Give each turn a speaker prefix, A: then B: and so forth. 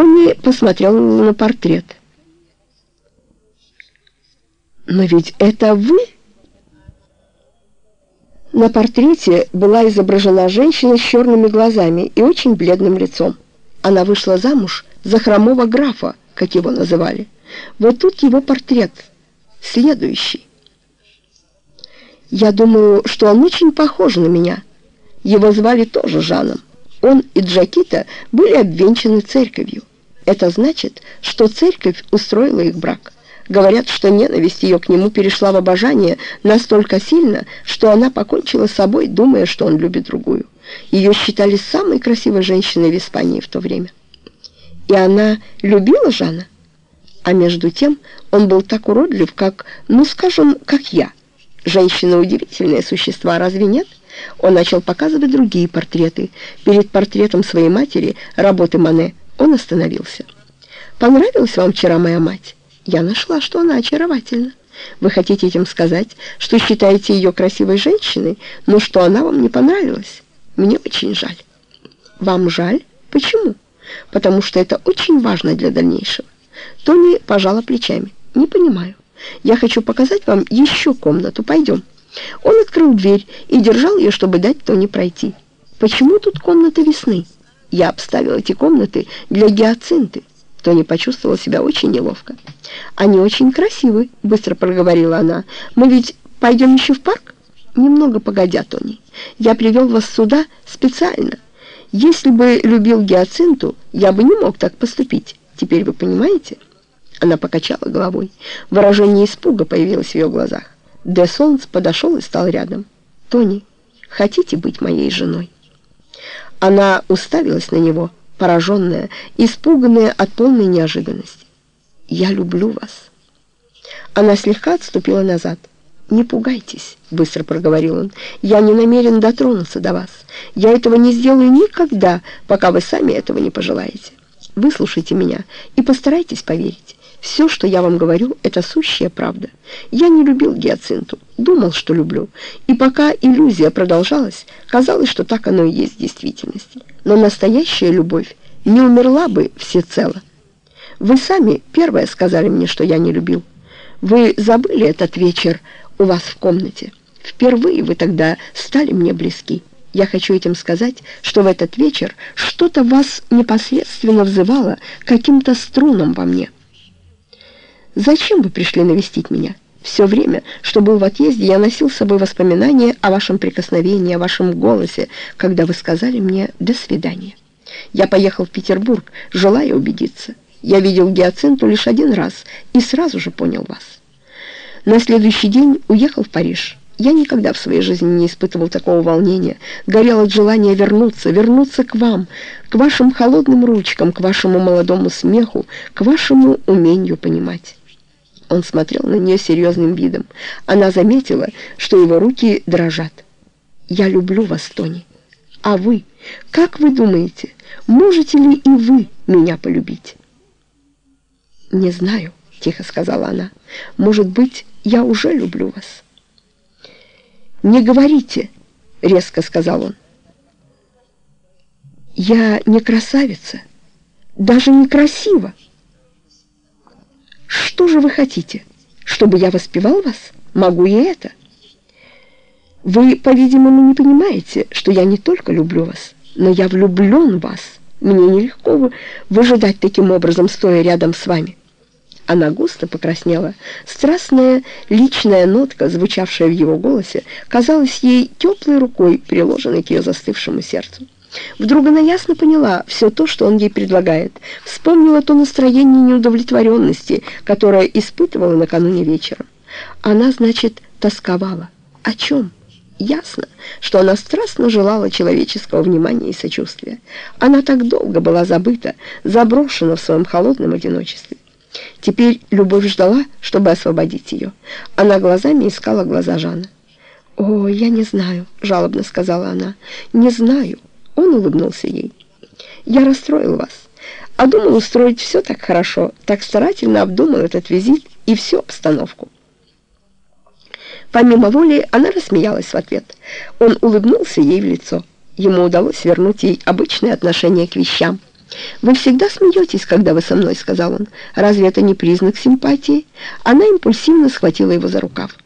A: Тони посмотрел на портрет. «Но ведь это вы?» На портрете была изображена женщина с черными глазами и очень бледным лицом. Она вышла замуж за хромого графа, как его называли. Вот тут его портрет, следующий. Я думаю, что он очень похож на меня. Его звали тоже Жаном. Он и Джакита были обвенчаны церковью. Это значит, что церковь устроила их брак. Говорят, что ненависть ее к нему перешла в обожание настолько сильно, что она покончила с собой, думая, что он любит другую. Ее считали самой красивой женщиной в Испании в то время. И она любила Жана? А между тем он был так уродлив, как, ну скажем, как я. Женщины удивительные существа, разве нет? Он начал показывать другие портреты. Перед портретом своей матери, работы Мане, он остановился. «Понравилась вам вчера моя мать?» Я нашла, что она очаровательна. Вы хотите этим сказать, что считаете ее красивой женщиной, но что она вам не понравилась? Мне очень жаль. Вам жаль? Почему? Потому что это очень важно для дальнейшего. Тони пожала плечами. Не понимаю. Я хочу показать вам еще комнату. Пойдем. Он открыл дверь и держал ее, чтобы дать Тони пройти. Почему тут комната весны? Я обставил эти комнаты для гиацинты. Тони почувствовал себя очень неловко. «Они очень красивы», — быстро проговорила она. «Мы ведь пойдем еще в парк?» «Немного погодя, Тони. Я привел вас сюда специально. Если бы любил гиацинту, я бы не мог так поступить. Теперь вы понимаете?» Она покачала головой. Выражение испуга появилось в ее глазах. Де Солнц подошел и стал рядом. «Тони, хотите быть моей женой?» Она уставилась на него, пораженная, испуганная от полной неожиданности. «Я люблю вас». Она слегка отступила назад. «Не пугайтесь», — быстро проговорил он. «Я не намерен дотронуться до вас. Я этого не сделаю никогда, пока вы сами этого не пожелаете. Выслушайте меня и постарайтесь поверить. Все, что я вам говорю, это сущая правда. Я не любил гиацинту, думал, что люблю. И пока иллюзия продолжалась, казалось, что так оно и есть в действительности. Но настоящая любовь не умерла бы всецело. Вы сами первое сказали мне, что я не любил. Вы забыли этот вечер у вас в комнате. Впервые вы тогда стали мне близки. Я хочу этим сказать, что в этот вечер что-то вас непосредственно взывало каким-то струнам во мне». Зачем вы пришли навестить меня? Все время, что был в отъезде, я носил с собой воспоминания о вашем прикосновении, о вашем голосе, когда вы сказали мне «до свидания». Я поехал в Петербург, желая убедиться. Я видел Гиацинту лишь один раз и сразу же понял вас. На следующий день уехал в Париж. Я никогда в своей жизни не испытывал такого волнения, горел от желания вернуться, вернуться к вам, к вашим холодным ручкам, к вашему молодому смеху, к вашему умению понимать. Он смотрел на нее серьезным видом. Она заметила, что его руки дрожат. «Я люблю вас, Тони. А вы, как вы думаете, можете ли и вы меня полюбить?» «Не знаю», — тихо сказала она. «Может быть, я уже люблю вас». «Не говорите», — резко сказал он. «Я не красавица, даже не красива». Что же вы хотите? Чтобы я воспевал вас? Могу и это. Вы, по-видимому, не понимаете, что я не только люблю вас, но я влюблен в вас. Мне нелегко выжидать таким образом, стоя рядом с вами. Она густо покраснела. Страстная личная нотка, звучавшая в его голосе, казалась ей теплой рукой, приложенной к ее застывшему сердцу. Вдруг она ясно поняла все то, что он ей предлагает. Вспомнила то настроение неудовлетворенности, которое испытывала накануне вечером. Она, значит, тосковала. О чем? Ясно, что она страстно желала человеческого внимания и сочувствия. Она так долго была забыта, заброшена в своем холодном одиночестве. Теперь любовь ждала, чтобы освободить ее. Она глазами искала глаза Жана. «О, я не знаю», — жалобно сказала она, — «не знаю». Он улыбнулся ей. «Я расстроил вас, а думал устроить все так хорошо, так старательно обдумал этот визит и всю обстановку». Помимо воли, она рассмеялась в ответ. Он улыбнулся ей в лицо. Ему удалось вернуть ей обычное отношение к вещам. «Вы всегда смеетесь, когда вы со мной», — сказал он. «Разве это не признак симпатии?» Она импульсивно схватила его за рукав.